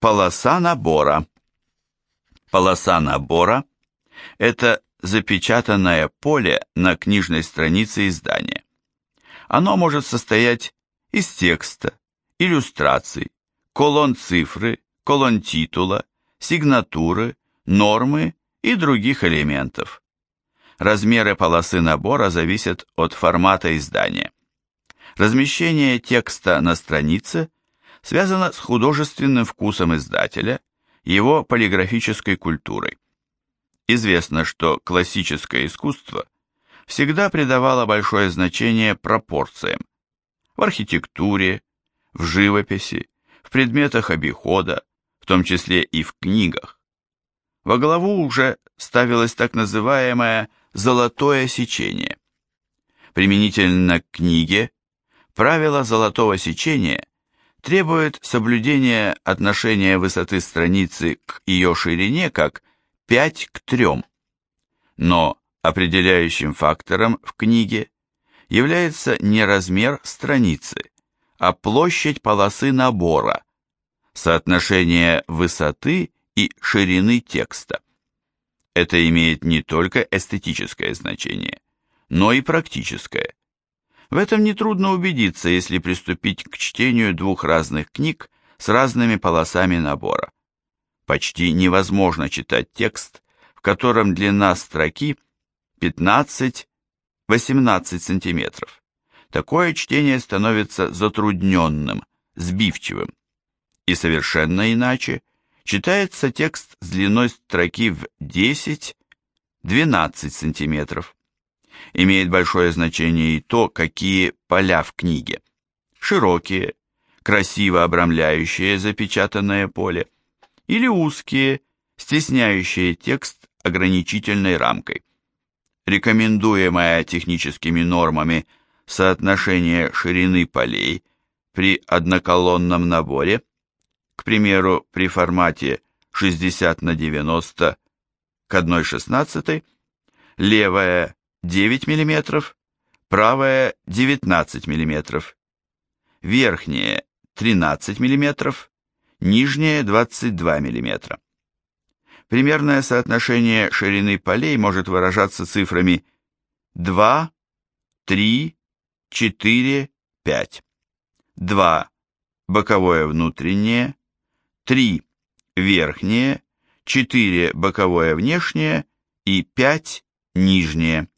Полоса набора. Полоса набора – это запечатанное поле на книжной странице издания. Оно может состоять из текста, иллюстраций, колонн цифры, колонн титула, сигнатуры, нормы и других элементов. Размеры полосы набора зависят от формата издания. Размещение текста на странице связано с художественным вкусом издателя, его полиграфической культурой. Известно, что классическое искусство всегда придавало большое значение пропорциям в архитектуре, в живописи, в предметах обихода, в том числе и в книгах. Во главу уже ставилось так называемое «золотое сечение». Применительно к книге, правило золотого сечения требует соблюдения отношения высоты страницы к ее ширине как 5 к 3. Но определяющим фактором в книге является не размер страницы, а площадь полосы набора, соотношение высоты и ширины текста. Это имеет не только эстетическое значение, но и практическое. В этом нетрудно убедиться, если приступить к чтению двух разных книг с разными полосами набора. Почти невозможно читать текст, в котором длина строки 15-18 см. Такое чтение становится затрудненным, сбивчивым. И совершенно иначе читается текст с длиной строки в 10-12 см. Имеет большое значение и то, какие поля в книге. Широкие, красиво обрамляющие запечатанное поле – или узкие, стесняющие текст ограничительной рамкой. Рекомендуемое техническими нормами соотношение ширины полей при одноколонном наборе, к примеру, при формате 60 на 90 к 1,16, левая 9 мм, правая 19 мм, верхняя 13 мм, нижняя 22 мм. Примерное соотношение ширины полей может выражаться цифрами 2, 3, 4, 5. 2 боковое внутреннее, 3 верхнее, 4 боковое внешнее и 5 нижнее.